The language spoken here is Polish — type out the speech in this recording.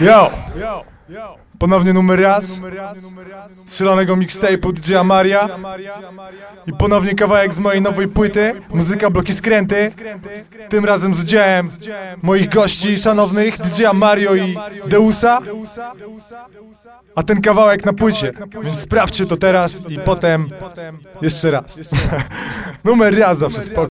Yo! Ponownie numer raz. Strzelonego mixtape'u DJ Maria I ponownie kawałek z mojej nowej płyty. Muzyka Bloki Skręty. Tym razem z udziałem moich gości szanownych DJ Mario i Deusa. A ten kawałek na płycie. Więc sprawdźcie to teraz i potem jeszcze raz. Numer raz zawsze spoko.